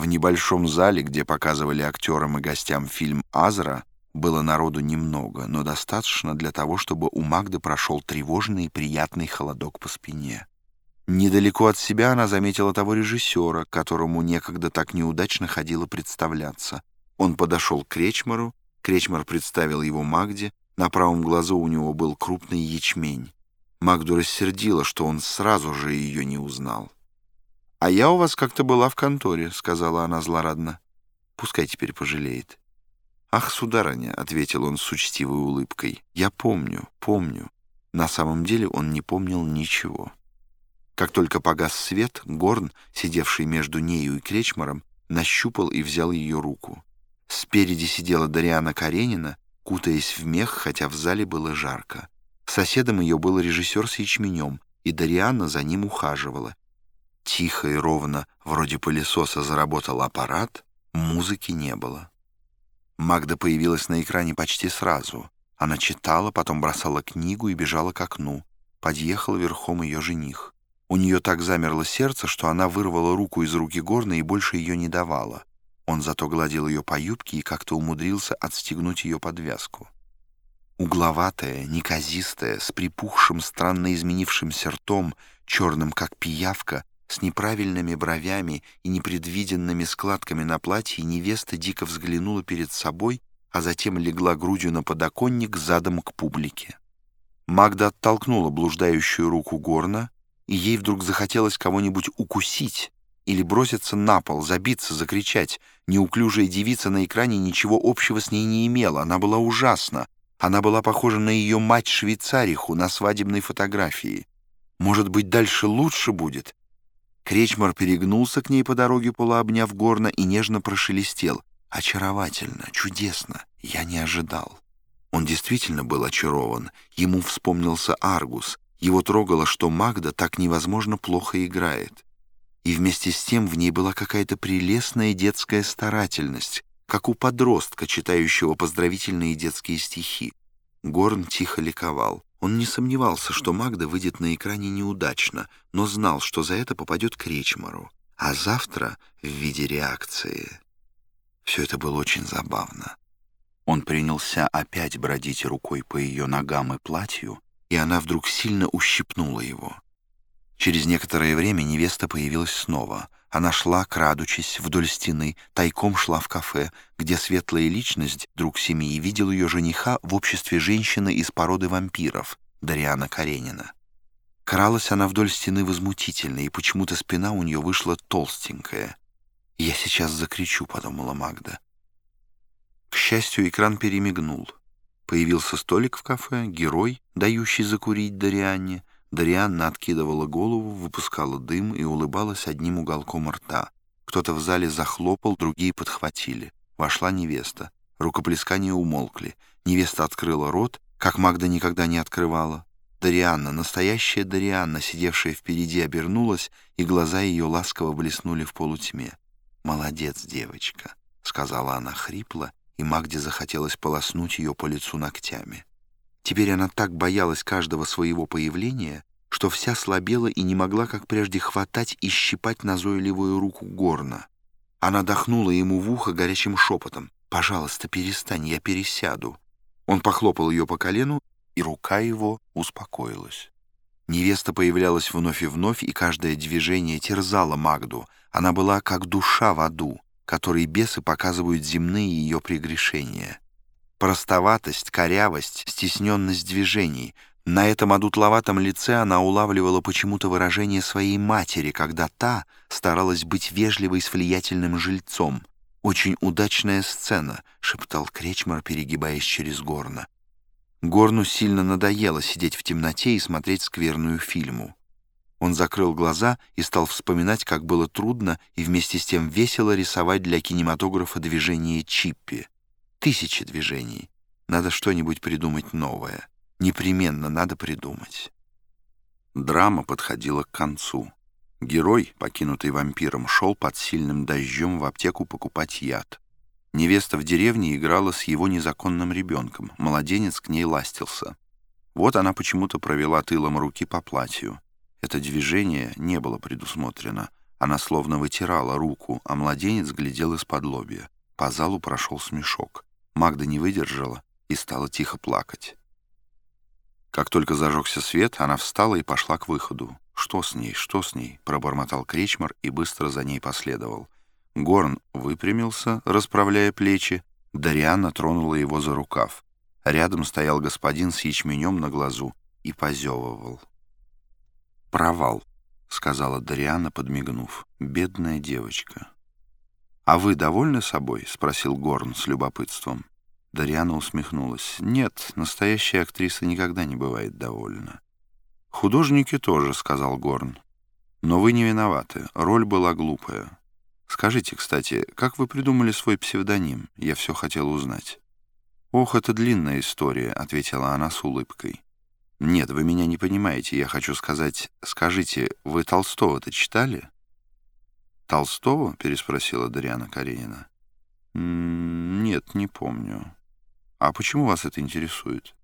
В небольшом зале, где показывали актерам и гостям фильм «Азра», было народу немного, но достаточно для того, чтобы у Магды прошел тревожный и приятный холодок по спине. Недалеко от себя она заметила того режиссера, которому некогда так неудачно ходила представляться. Он подошел к Кречмару, Кречмар представил его Магде, на правом глазу у него был крупный ячмень. Магду рассердила, что он сразу же ее не узнал. «А я у вас как-то была в конторе», — сказала она злорадно. «Пускай теперь пожалеет». «Ах, сударыня», — ответил он с учтивой улыбкой, — «я помню, помню». На самом деле он не помнил ничего. Как только погас свет, Горн, сидевший между нею и Кречмаром, нащупал и взял ее руку. Спереди сидела Дариана Каренина, кутаясь в мех, хотя в зале было жарко. Соседом ее был режиссер с ячменем, и Дариана за ним ухаживала. Тихо и ровно, вроде пылесоса, заработал аппарат, музыки не было. Магда появилась на экране почти сразу. Она читала, потом бросала книгу и бежала к окну. Подъехал верхом ее жених. У нее так замерло сердце, что она вырвала руку из руки Горна и больше ее не давала. Он зато гладил ее по юбке и как-то умудрился отстегнуть ее подвязку. Угловатая, неказистая, с припухшим, странно изменившимся ртом, черным как пиявка, с неправильными бровями и непредвиденными складками на платье, невеста дико взглянула перед собой, а затем легла грудью на подоконник задом к публике. Магда оттолкнула блуждающую руку горна, и ей вдруг захотелось кого-нибудь укусить или броситься на пол, забиться, закричать. Неуклюжая девица на экране ничего общего с ней не имела, она была ужасна. Она была похожа на ее мать-швейцариху на свадебной фотографии. Может быть, дальше лучше будет? Кречмар перегнулся к ней по дороге, полуобняв горно, и нежно прошелестел. «Очаровательно, чудесно, я не ожидал». Он действительно был очарован. Ему вспомнился Аргус — его трогало, что Магда так невозможно плохо играет. И вместе с тем в ней была какая-то прелестная детская старательность, как у подростка, читающего поздравительные детские стихи. Горн тихо ликовал. Он не сомневался, что Магда выйдет на экране неудачно, но знал, что за это попадет к Речмару. А завтра в виде реакции. Все это было очень забавно. Он принялся опять бродить рукой по ее ногам и платью, и она вдруг сильно ущипнула его. Через некоторое время невеста появилась снова. Она шла, крадучись, вдоль стены, тайком шла в кафе, где светлая личность, друг семьи, видел ее жениха в обществе женщины из породы вампиров, Дариана Каренина. Кралась она вдоль стены возмутительно, и почему-то спина у нее вышла толстенькая. «Я сейчас закричу», — подумала Магда. К счастью, экран перемигнул — Появился столик в кафе, герой, дающий закурить Дарианне. Дарианна откидывала голову, выпускала дым и улыбалась одним уголком рта. Кто-то в зале захлопал, другие подхватили. Вошла невеста. Рукоплескания умолкли. Невеста открыла рот, как Магда никогда не открывала. Дарианна, настоящая Дарианна, сидевшая впереди, обернулась, и глаза ее ласково блеснули в полутьме. «Молодец, девочка», — сказала она хрипло и Магде захотелось полоснуть ее по лицу ногтями. Теперь она так боялась каждого своего появления, что вся слабела и не могла, как прежде, хватать и щипать назойливую руку горна. Она дохнула ему в ухо горячим шепотом. «Пожалуйста, перестань, я пересяду». Он похлопал ее по колену, и рука его успокоилась. Невеста появлялась вновь и вновь, и каждое движение терзало Магду. Она была как душа в аду которой бесы показывают земные ее прегрешения. Простоватость, корявость, стесненность движений. На этом одутловатом лице она улавливала почему-то выражение своей матери, когда та старалась быть вежливой с влиятельным жильцом. «Очень удачная сцена», — шептал Кречмар, перегибаясь через горно. Горну сильно надоело сидеть в темноте и смотреть скверную фильму. Он закрыл глаза и стал вспоминать, как было трудно и вместе с тем весело рисовать для кинематографа движение Чиппи. Тысячи движений. Надо что-нибудь придумать новое. Непременно надо придумать. Драма подходила к концу. Герой, покинутый вампиром, шел под сильным дождем в аптеку покупать яд. Невеста в деревне играла с его незаконным ребенком. Младенец к ней ластился. Вот она почему-то провела тылом руки по платью. Это движение не было предусмотрено. Она словно вытирала руку, а младенец глядел из-под лобья. По залу прошел смешок. Магда не выдержала и стала тихо плакать. Как только зажегся свет, она встала и пошла к выходу. «Что с ней? Что с ней?» — пробормотал Кречмар и быстро за ней последовал. Горн выпрямился, расправляя плечи. Дариана тронула его за рукав. Рядом стоял господин с ячменем на глазу и позевывал. «Провал», — сказала Дариана, подмигнув. «Бедная девочка». «А вы довольны собой?» — спросил Горн с любопытством. Дариана усмехнулась. «Нет, настоящая актриса никогда не бывает довольна». «Художники тоже», — сказал Горн. «Но вы не виноваты. Роль была глупая. Скажите, кстати, как вы придумали свой псевдоним? Я все хотела узнать». «Ох, это длинная история», — ответила она с улыбкой. «Нет, вы меня не понимаете. Я хочу сказать... Скажите, вы Толстого-то читали?» «Толстого?» — переспросила Дарьяна Каренина. «Нет, не помню». «А почему вас это интересует?»